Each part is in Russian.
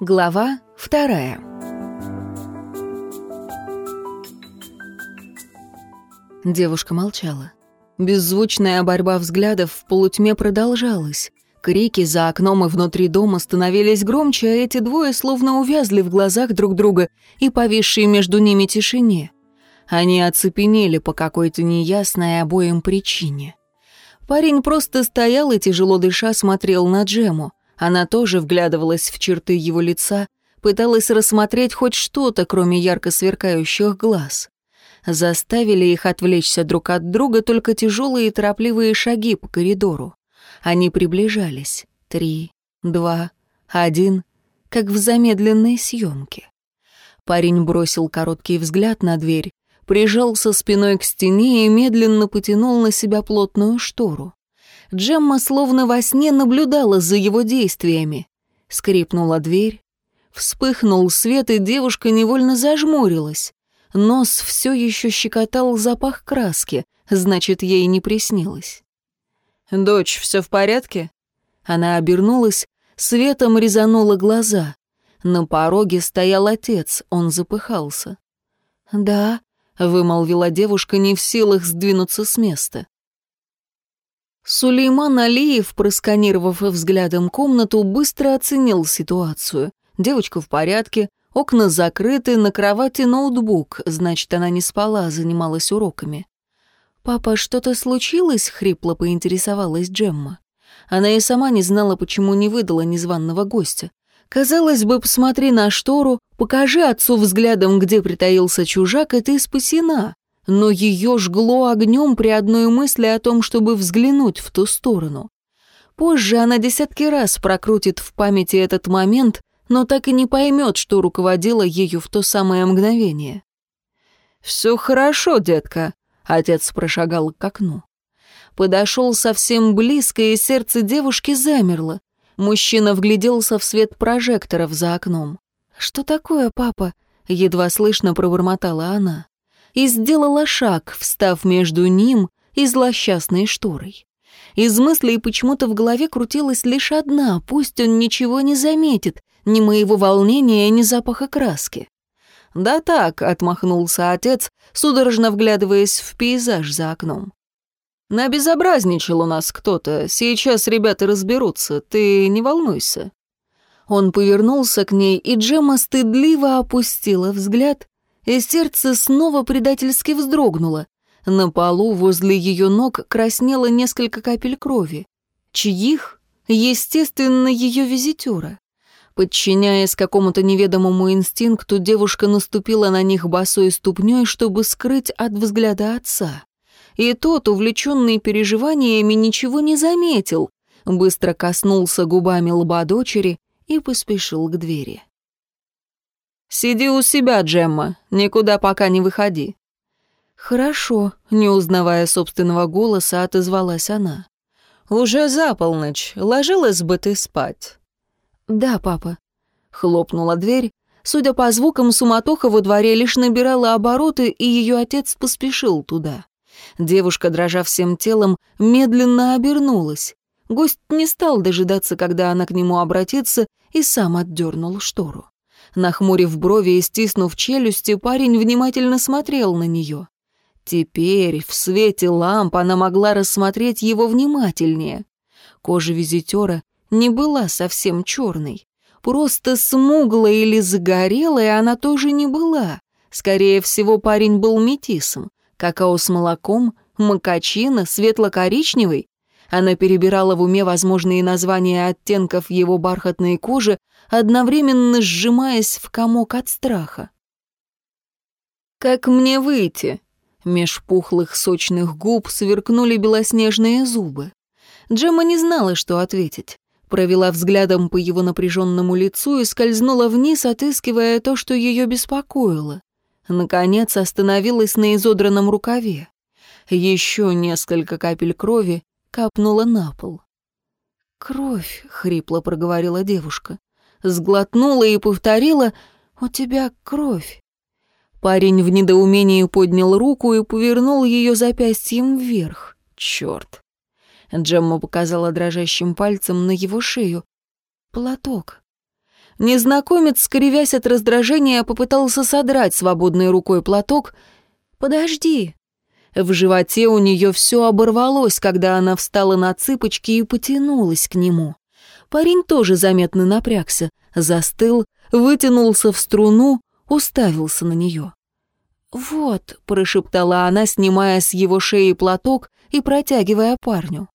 Глава вторая. Девушка молчала. Беззвучная борьба взглядов в полутьме продолжалась. Крики за окном и внутри дома становились громче, а эти двое словно увязли в глазах друг друга и повисшие между ними тишине. Они оцепенели по какой-то неясной обоим причине. Парень просто стоял и, тяжело дыша, смотрел на Джему. Она тоже вглядывалась в черты его лица, пыталась рассмотреть хоть что-то, кроме ярко сверкающих глаз. Заставили их отвлечься друг от друга только тяжелые и торопливые шаги по коридору. Они приближались. Три, два, один, как в замедленной съемке. Парень бросил короткий взгляд на дверь, прижался спиной к стене и медленно потянул на себя плотную штору. Джемма словно во сне наблюдала за его действиями. Скрипнула дверь, вспыхнул свет, и девушка невольно зажмурилась. Нос все еще щекотал запах краски, значит, ей не приснилось. «Дочь, все в порядке?» Она обернулась, светом резанула глаза. На пороге стоял отец, он запыхался. «Да», — вымолвила девушка, не в силах сдвинуться с места. Сулейман Алиев, просканировав взглядом комнату, быстро оценил ситуацию. Девочка в порядке, окна закрыты, на кровати ноутбук, значит, она не спала, занималась уроками. «Папа, что-то случилось?» — хрипло поинтересовалась Джемма. Она и сама не знала, почему не выдала незваного гостя. Казалось бы, посмотри на штору, покажи отцу взглядом, где притаился чужак, и ты спасена. Но ее жгло огнем при одной мысли о том, чтобы взглянуть в ту сторону. Позже она десятки раз прокрутит в памяти этот момент, но так и не поймет, что руководило ею в то самое мгновение. «Все хорошо, детка», Отец прошагал к окну. Подошел совсем близко, и сердце девушки замерло. Мужчина вгляделся в свет прожекторов за окном. «Что такое, папа?» — едва слышно пробормотала она. И сделала шаг, встав между ним и злосчастной шторой. Из мыслей почему-то в голове крутилась лишь одна, пусть он ничего не заметит, ни моего волнения, ни запаха краски. «Да так», — отмахнулся отец, судорожно вглядываясь в пейзаж за окном. «Набезобразничал у нас кто-то. Сейчас ребята разберутся. Ты не волнуйся». Он повернулся к ней, и Джема стыдливо опустила взгляд, и сердце снова предательски вздрогнуло. На полу возле ее ног краснело несколько капель крови. Чьих? Естественно, ее визитера. Подчиняясь какому-то неведомому инстинкту, девушка наступила на них босой ступней, чтобы скрыть от взгляда отца. И тот, увлеченный переживаниями, ничего не заметил, быстро коснулся губами лба дочери и поспешил к двери. «Сиди у себя, Джемма, никуда пока не выходи». «Хорошо», — не узнавая собственного голоса, отозвалась она. «Уже за полночь, ложилась бы ты спать». «Да, папа». Хлопнула дверь. Судя по звукам, суматоха во дворе лишь набирала обороты, и ее отец поспешил туда. Девушка, дрожа всем телом, медленно обернулась. Гость не стал дожидаться, когда она к нему обратится, и сам отдернул штору. Нахмурив брови и стиснув челюсти, парень внимательно смотрел на нее. Теперь, в свете ламп, она могла рассмотреть его внимательнее. Кожа визитера не была совсем черной. Просто смуглая или загорелая она тоже не была. Скорее всего, парень был метисом. Какао с молоком, макачина, светло-коричневый. Она перебирала в уме возможные названия оттенков его бархатной кожи, одновременно сжимаясь в комок от страха. «Как мне выйти?» Меж пухлых сочных губ сверкнули белоснежные зубы. Джемма не знала, что ответить провела взглядом по его напряженному лицу и скользнула вниз, отыскивая то, что ее беспокоило. Наконец остановилась на изодранном рукаве. Еще несколько капель крови капнуло на пол. «Кровь», — хрипло проговорила девушка. Сглотнула и повторила «У тебя кровь». Парень в недоумении поднял руку и повернул ее запястьем вверх. Черт. Джемма показала дрожащим пальцем на его шею. «Платок». Незнакомец, скривясь от раздражения, попытался содрать свободной рукой платок. «Подожди». В животе у нее все оборвалось, когда она встала на цыпочки и потянулась к нему. Парень тоже заметно напрягся, застыл, вытянулся в струну, уставился на нее. «Вот», — прошептала она, снимая с его шеи платок и протягивая парню.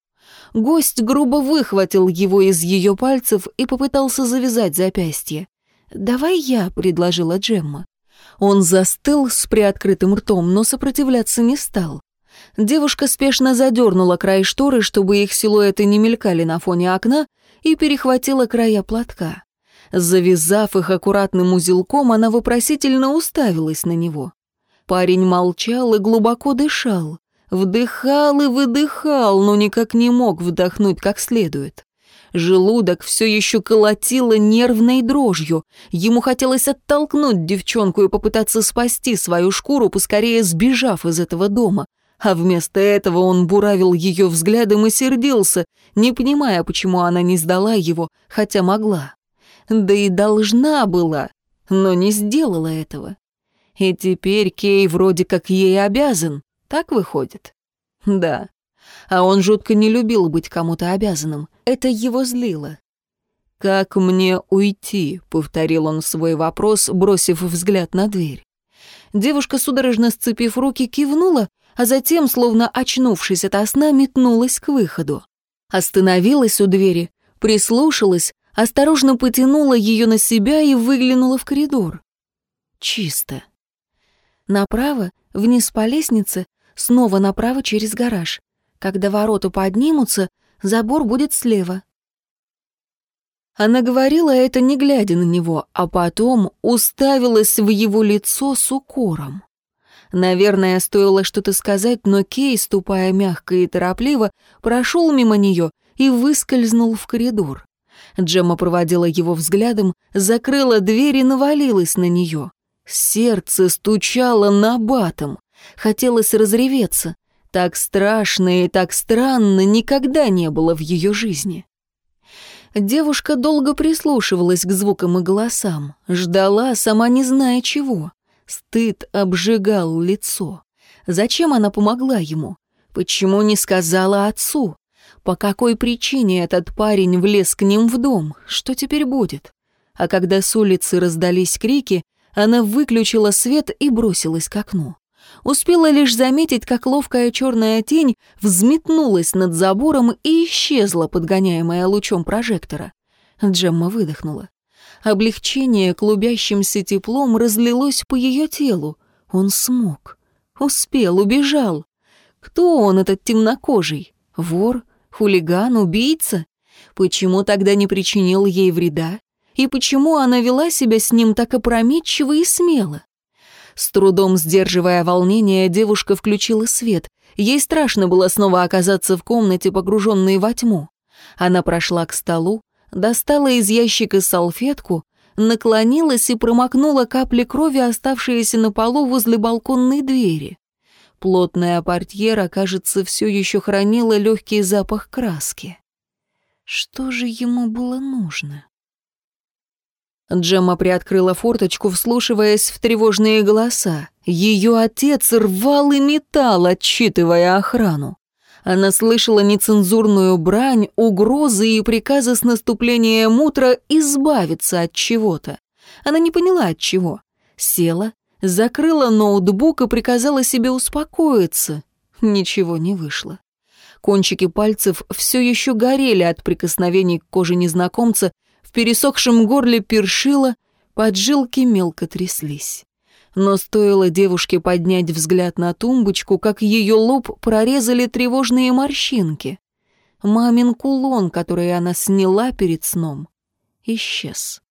Гость грубо выхватил его из ее пальцев и попытался завязать запястье. «Давай я», — предложила Джемма. Он застыл с приоткрытым ртом, но сопротивляться не стал. Девушка спешно задернула край шторы, чтобы их силуэты не мелькали на фоне окна, и перехватила края платка. Завязав их аккуратным узелком, она вопросительно уставилась на него. Парень молчал и глубоко дышал. Вдыхал и выдыхал, но никак не мог вдохнуть как следует. Желудок все еще колотило нервной дрожью. Ему хотелось оттолкнуть девчонку и попытаться спасти свою шкуру, поскорее сбежав из этого дома. А вместо этого он буравил ее взглядом и сердился, не понимая, почему она не сдала его, хотя могла. Да и должна была, но не сделала этого. И теперь Кей вроде как ей обязан, так выходит? Да. А он жутко не любил быть кому-то обязанным. Это его злило. «Как мне уйти?» — повторил он свой вопрос, бросив взгляд на дверь. Девушка, судорожно сцепив руки, кивнула, а затем, словно очнувшись от сна, метнулась к выходу. Остановилась у двери, прислушалась, осторожно потянула ее на себя и выглянула в коридор. Чисто. Направо, вниз по лестнице, снова направо через гараж. Когда ворота поднимутся, забор будет слева. Она говорила это, не глядя на него, а потом уставилась в его лицо с укором. Наверное, стоило что-то сказать, но Кей, ступая мягко и торопливо, прошел мимо нее и выскользнул в коридор. Джемма проводила его взглядом, закрыла дверь и навалилась на нее. Сердце стучало на батом. Хотелось разреветься. Так страшно и так странно никогда не было в ее жизни. Девушка долго прислушивалась к звукам и голосам, ждала, сама не зная чего. Стыд обжигал лицо. Зачем она помогла ему? Почему не сказала отцу? По какой причине этот парень влез к ним в дом? Что теперь будет? А когда с улицы раздались крики, она выключила свет и бросилась к окну. Успела лишь заметить, как ловкая черная тень взметнулась над забором и исчезла, подгоняемая лучом прожектора. Джемма выдохнула. Облегчение клубящимся теплом разлилось по ее телу. Он смог. Успел, убежал. Кто он, этот темнокожий? Вор? Хулиган? Убийца? Почему тогда не причинил ей вреда? И почему она вела себя с ним так опрометчиво и смело? С трудом сдерживая волнение, девушка включила свет. Ей страшно было снова оказаться в комнате, погруженной во тьму. Она прошла к столу, достала из ящика салфетку, наклонилась и промокнула капли крови, оставшиеся на полу возле балконной двери. Плотная портьера, кажется, все еще хранила легкий запах краски. Что же ему было нужно? Джемма приоткрыла форточку, вслушиваясь в тревожные голоса. Ее отец рвал и метал, отчитывая охрану. Она слышала нецензурную брань, угрозы и приказы с наступлением утра избавиться от чего-то. Она не поняла от чего. Села, закрыла ноутбук и приказала себе успокоиться. Ничего не вышло. Кончики пальцев все еще горели от прикосновений к коже незнакомца, пересохшем горле першило, поджилки мелко тряслись. Но стоило девушке поднять взгляд на тумбочку, как ее лоб прорезали тревожные морщинки. Мамин кулон, который она сняла перед сном, исчез.